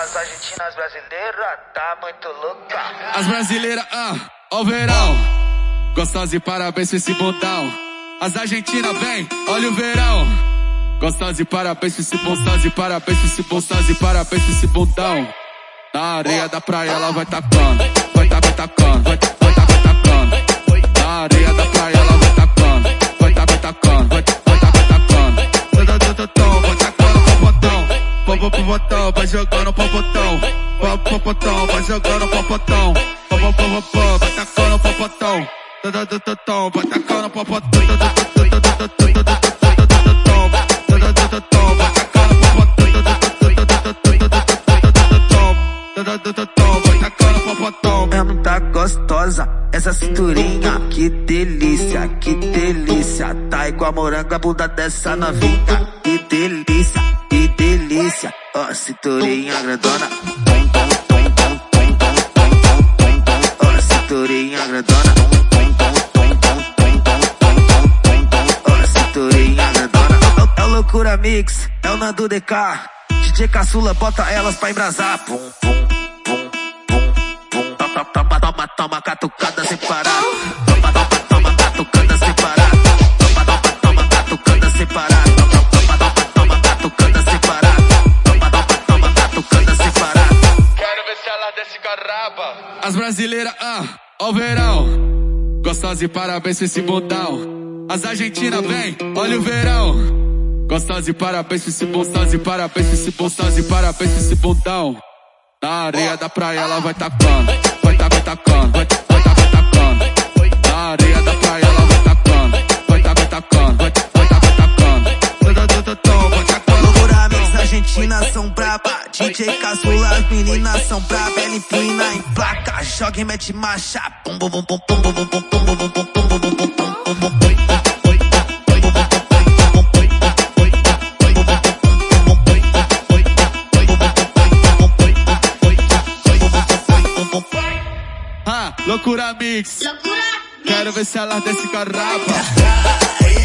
As argentinas brasileiras tá muito louca. As brasileiras, ah, ó o verão. Gostosa e parabéns esse botão. As argentinas, vem, olha o verão. Gostosa e parabéns esse gostosa e parabéns esse gostosa e parabéns esse botão. Na areia da praia ela vai tacando, vai tá, vai tacando, botão, pro botão, vai jogando pro botão, pro pro botão, vai jogando pro botão, pro pro vai botão, vai tacando pro botão. Mesmo tá gostosa, essa cinturinha, que delícia, que delícia. Tá igual a bunda dessa novinha, que delícia, delícia, ó oh, cinturinha grandona. Ó oh, cinturinha grandona. Ó oh, cinturinha grandona. É o Loucura Mix, é o Nando DK. DJ Caçula, bota elas pra embrasar. Pum, pum. Desce caraba. As brasileiras, ah, ó o verão. Gostosa e parabéns esse bundão. As argentinas, vem, olha o verão. Gostosa e parabéns esse gostosa e parabéns esse gostosa e parabéns esse bundão. Na areia da praia ela vai tacando, vai tá, vai tacando, vai, tá, vai tacando. Na areia Argentina são braba, DJ Caçula, as meninas são braba, ela empina em placa, joga e mete marcha, bum bum bum bum bum bum bum bum bum bum bum Loucura Mix. Loucura Quero ver se ela desce com a rapa.